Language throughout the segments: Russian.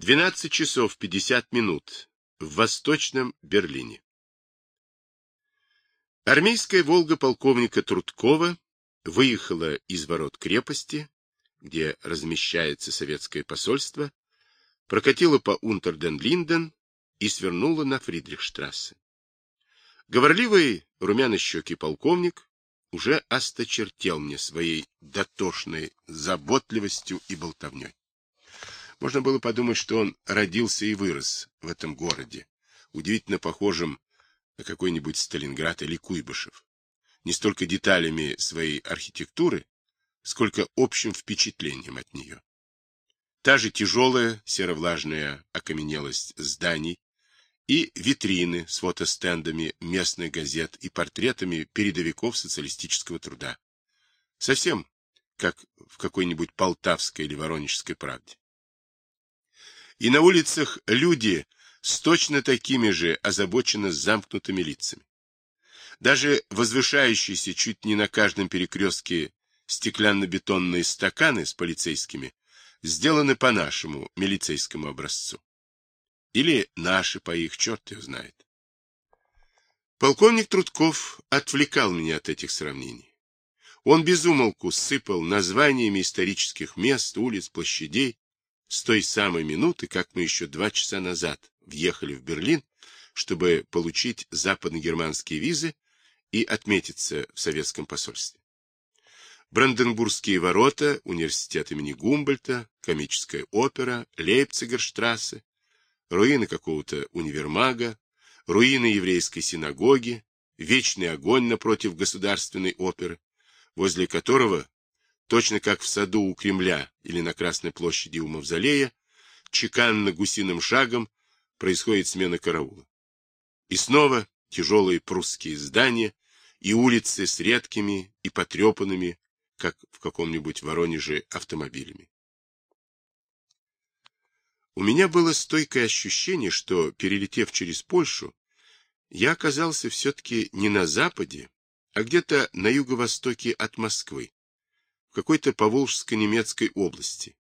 12 часов 50 минут в Восточном Берлине. Армейская «Волга» полковника Трудкова выехала из ворот крепости, где размещается советское посольство, прокатила по Унтерден-Линден и свернула на Фридрихштрассе. Говорливый румяно-щекий полковник уже осточертел мне своей дотошной заботливостью и болтовней. Можно было подумать, что он родился и вырос в этом городе, удивительно похожем на какой-нибудь Сталинград или Куйбышев. Не столько деталями своей архитектуры, сколько общим впечатлением от нее. Та же тяжелая серовлажная окаменелость зданий и витрины с фотостендами местных газет и портретами передовиков социалистического труда. Совсем как в какой-нибудь полтавской или воронежской правде. И на улицах люди с точно такими же озабоченно замкнутыми лицами. Даже возвышающиеся чуть не на каждом перекрестке стеклянно-бетонные стаканы с полицейскими сделаны по нашему милицейскому образцу. Или наши по их, черт его знает. Полковник Трудков отвлекал меня от этих сравнений. Он безумолку сыпал названиями исторических мест, улиц, площадей, с той самой минуты, как мы еще два часа назад въехали в Берлин, чтобы получить западногерманские визы и отметиться в советском посольстве. Бранденбургские ворота, университет имени Гумбольта, комическая опера, Лейпцигерштрассе, руины какого-то универмага, руины еврейской синагоги, вечный огонь напротив государственной оперы, возле которого Точно как в саду у Кремля или на Красной площади у Мавзолея, чеканно-гусиным шагом происходит смена караула. И снова тяжелые прусские здания и улицы с редкими и потрепанными, как в каком-нибудь Воронеже, автомобилями. У меня было стойкое ощущение, что, перелетев через Польшу, я оказался все-таки не на западе, а где-то на юго-востоке от Москвы, в какой-то поволжско-немецкой области,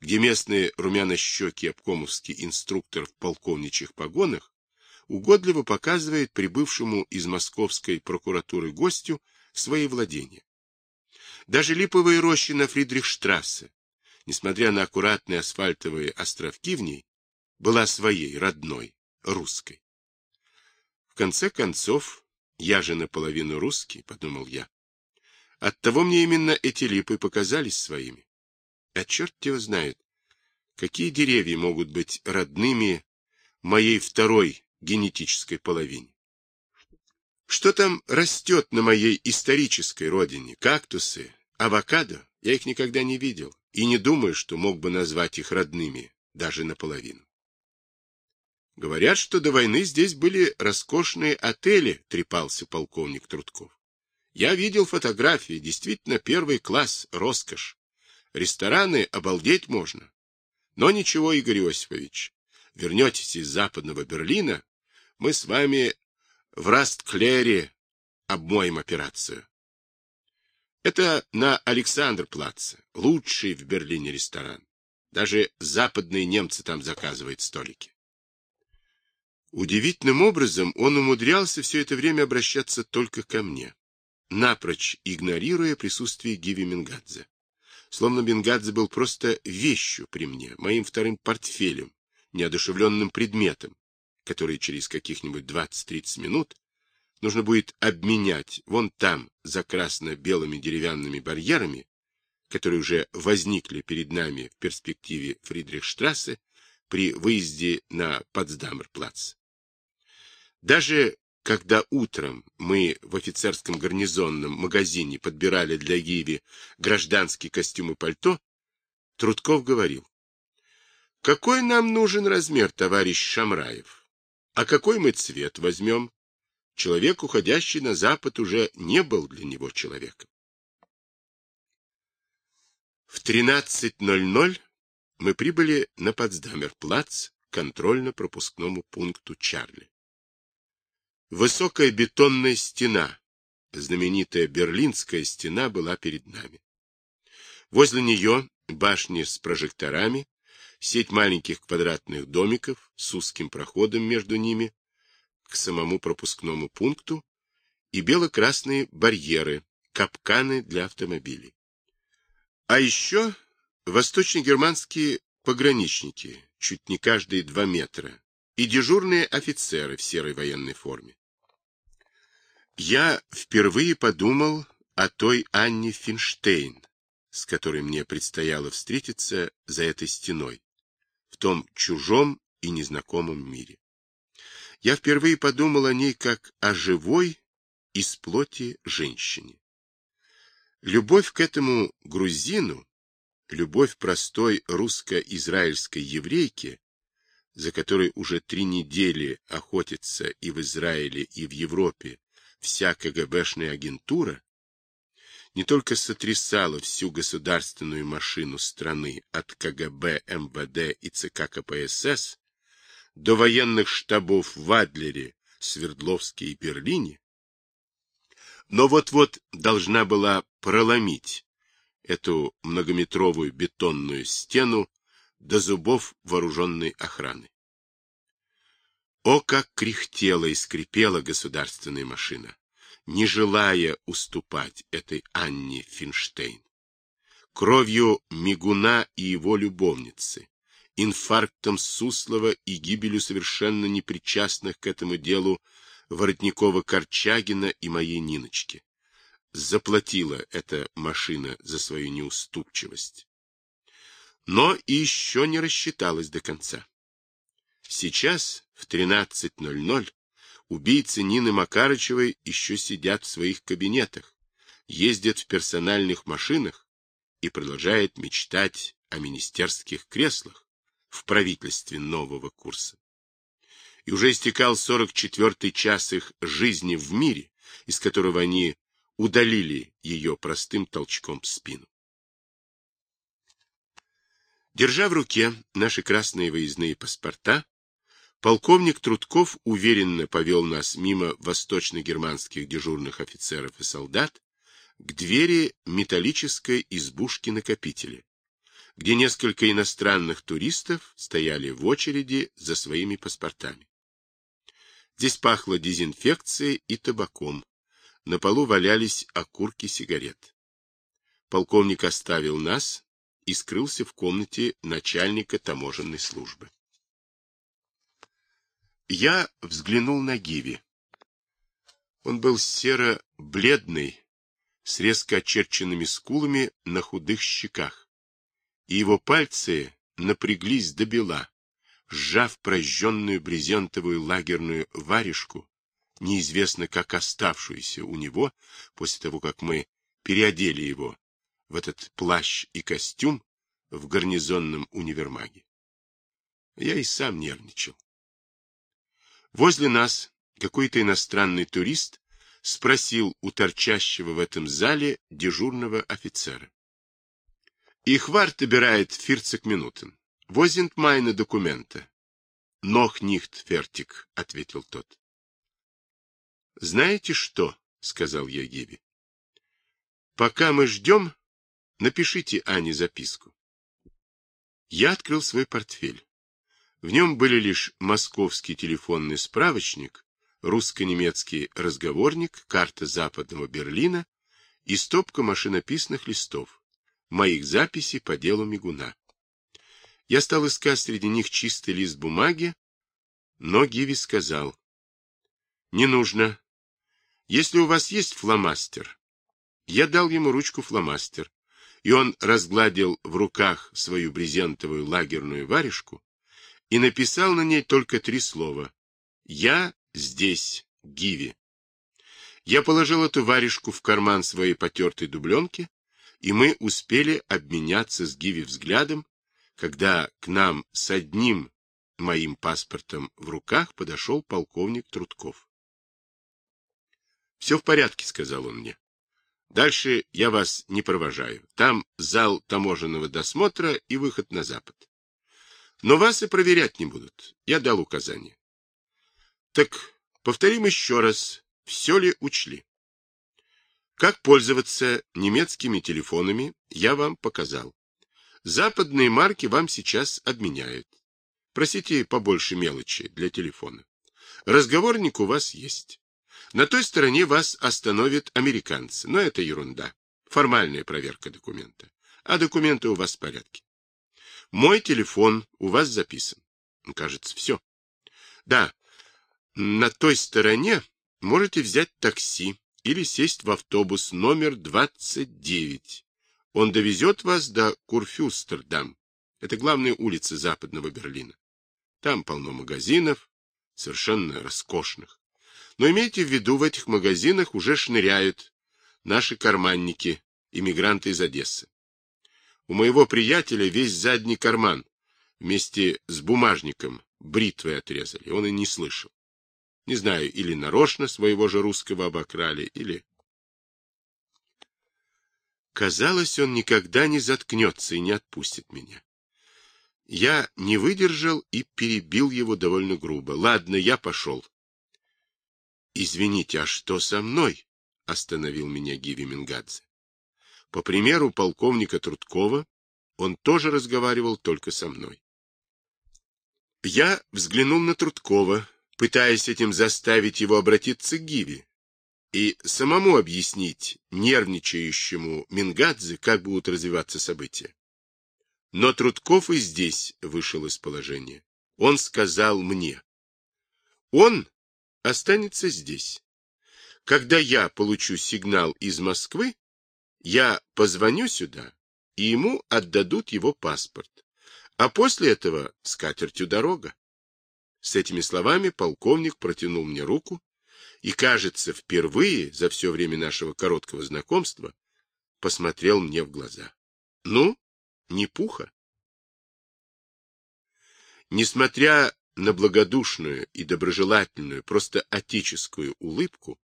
где местный румяно-щекий обкомовский инструктор в полковничьих погонах угодливо показывает прибывшему из московской прокуратуры гостю свои владения. Даже липовые рощи на Фридрихштрассе, несмотря на аккуратные асфальтовые островки в ней, была своей, родной, русской. В конце концов, я же наполовину русский, подумал я. Оттого мне именно эти липы показались своими. А черт его знает, какие деревья могут быть родными моей второй генетической половине. Что там растет на моей исторической родине? Кактусы, авокадо? Я их никогда не видел и не думаю, что мог бы назвать их родными, даже наполовину. Говорят, что до войны здесь были роскошные отели, трепался полковник Трудков. Я видел фотографии, действительно первый класс, роскошь. Рестораны обалдеть можно. Но ничего, Игорь Иосифович, вернетесь из западного Берлина, мы с вами в Растклере обмоем операцию. Это на Александр-плаце, лучший в Берлине ресторан. Даже западные немцы там заказывают столики. Удивительным образом он умудрялся все это время обращаться только ко мне напрочь игнорируя присутствие Гиви Мингадзе. Словно Мингадзе был просто вещью при мне, моим вторым портфелем, неодушевленным предметом, который через каких-нибудь 20-30 минут нужно будет обменять вон там, за красно-белыми деревянными барьерами, которые уже возникли перед нами в перспективе Фридрихштрассе при выезде на Потсдамерплац. Даже когда утром мы в офицерском гарнизонном магазине подбирали для Гиви костюм и пальто, Трудков говорил, «Какой нам нужен размер, товарищ Шамраев? А какой мы цвет возьмем? Человек, уходящий на запад, уже не был для него человеком». В 13.00 мы прибыли на Потсдамерплац к контрольно-пропускному пункту Чарли. Высокая бетонная стена, знаменитая Берлинская стена, была перед нами. Возле нее башни с прожекторами, сеть маленьких квадратных домиков с узким проходом между ними к самому пропускному пункту и бело-красные барьеры, капканы для автомобилей. А еще восточно-германские пограничники, чуть не каждые два метра, и дежурные офицеры в серой военной форме. Я впервые подумал о той Анне Финштейн, с которой мне предстояло встретиться за этой стеной, в том чужом и незнакомом мире. Я впервые подумал о ней как о живой из плоти женщине. Любовь к этому грузину, любовь простой русско-израильской еврейки, за которой уже три недели охотится и в Израиле, и в Европе вся КГБшная агентура, не только сотрясала всю государственную машину страны от КГБ, МВД и ЦК КПСС до военных штабов в Адлере, Свердловске и Берлине, но вот-вот должна была проломить эту многометровую бетонную стену до зубов вооруженной охраны. О, как кряхтела и скрипела государственная машина, не желая уступать этой Анне Финштейн. Кровью Мигуна и его любовницы, инфарктом Суслова и гибелью совершенно непричастных к этому делу Воротникова-Корчагина и моей Ниночки. Заплатила эта машина за свою неуступчивость. Но еще не рассчиталась до конца. Сейчас, в 13.00, убийцы Нины Макарычевой еще сидят в своих кабинетах, ездят в персональных машинах и продолжают мечтать о министерских креслах в правительстве нового курса и уже истекал 44-й час их жизни в мире, из которого они удалили ее простым толчком в спину. Держа в руке наши красные выездные паспорта, полковник Трудков уверенно повел нас мимо восточно-германских дежурных офицеров и солдат к двери металлической избушки-накопителя, где несколько иностранных туристов стояли в очереди за своими паспортами. Здесь пахло дезинфекцией и табаком. На полу валялись окурки сигарет. Полковник оставил нас и скрылся в комнате начальника таможенной службы. Я взглянул на Гиви. Он был серо-бледный, с резко очерченными скулами на худых щеках, и его пальцы напряглись до бела, сжав прожженную брезентовую лагерную варежку, неизвестно как оставшуюся у него после того, как мы переодели его в этот плащ и костюм в гарнизонном универмаге. Я и сам нервничал. Возле нас какой-то иностранный турист спросил у торчащего в этом зале дежурного офицера. Их варт обирает 40 минутен. Sind meine Документы? Noch nicht fertig, ответил тот. Знаете что? сказал я Гиви. Пока мы ждем, напишите Ане записку. Я открыл свой портфель. В нем были лишь московский телефонный справочник, русско-немецкий разговорник, карта западного Берлина и стопка машинописных листов, моих записей по делу Мигуна. Я стал искать среди них чистый лист бумаги, но Гиви сказал, «Не нужно. Если у вас есть фломастер». Я дал ему ручку фломастер, и он разгладил в руках свою брезентовую лагерную варежку и написал на ней только три слова «Я здесь, Гиви». Я положил эту варежку в карман своей потертой дубленки, и мы успели обменяться с Гиви взглядом, когда к нам с одним моим паспортом в руках подошел полковник Трудков. «Все в порядке», — сказал он мне. «Дальше я вас не провожаю. Там зал таможенного досмотра и выход на запад. Но вас и проверять не будут. Я дал указание». «Так повторим еще раз, все ли учли?» Как пользоваться немецкими телефонами, я вам показал. Западные марки вам сейчас обменяют. Просите побольше мелочи для телефона. Разговорник у вас есть. На той стороне вас остановят американцы, но это ерунда. Формальная проверка документа. А документы у вас в порядке. Мой телефон у вас записан. Кажется, все. Да, на той стороне можете взять такси или сесть в автобус номер 29. Он довезет вас до Курфюстердам. Это главная улица западного Берлина. Там полно магазинов, совершенно роскошных. Но имейте в виду, в этих магазинах уже шныряют наши карманники, иммигранты из Одессы. У моего приятеля весь задний карман вместе с бумажником бритвой отрезали, он и не слышал. Не знаю, или нарочно своего же русского обокрали, или... Казалось, он никогда не заткнется и не отпустит меня. Я не выдержал и перебил его довольно грубо. Ладно, я пошел. Извините, а что со мной? Остановил меня Гиви Мингадзе. По примеру полковника Трудкова, он тоже разговаривал только со мной. Я взглянул на Трудкова, пытаясь этим заставить его обратиться к Гиви и самому объяснить нервничающему Мингадзе, как будут развиваться события. Но Трудков и здесь вышел из положения. Он сказал мне, он останется здесь. Когда я получу сигнал из Москвы, я позвоню сюда, и ему отдадут его паспорт. А после этого с катертью дорога. С этими словами полковник протянул мне руку и, кажется, впервые за все время нашего короткого знакомства посмотрел мне в глаза. Ну, не пуха. Несмотря на благодушную и доброжелательную, просто отеческую улыбку,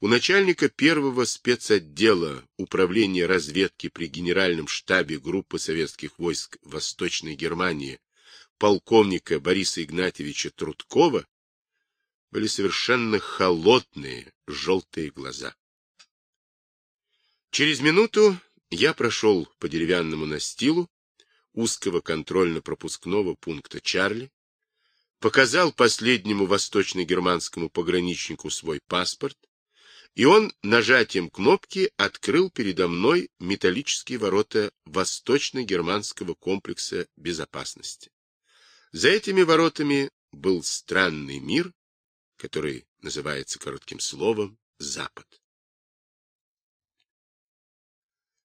у начальника первого спецотдела Управления разведки при Генеральном штабе группы советских войск Восточной Германии полковника Бориса Игнатьевича Трудкова были совершенно холодные желтые глаза. Через минуту я прошел по деревянному настилу узкого контрольно-пропускного пункта Чарли, показал последнему восточно-германскому пограничнику свой паспорт, и он нажатием кнопки открыл передо мной металлические ворота восточно-германского комплекса безопасности. За этими воротами был странный мир, который называется коротким словом «Запад».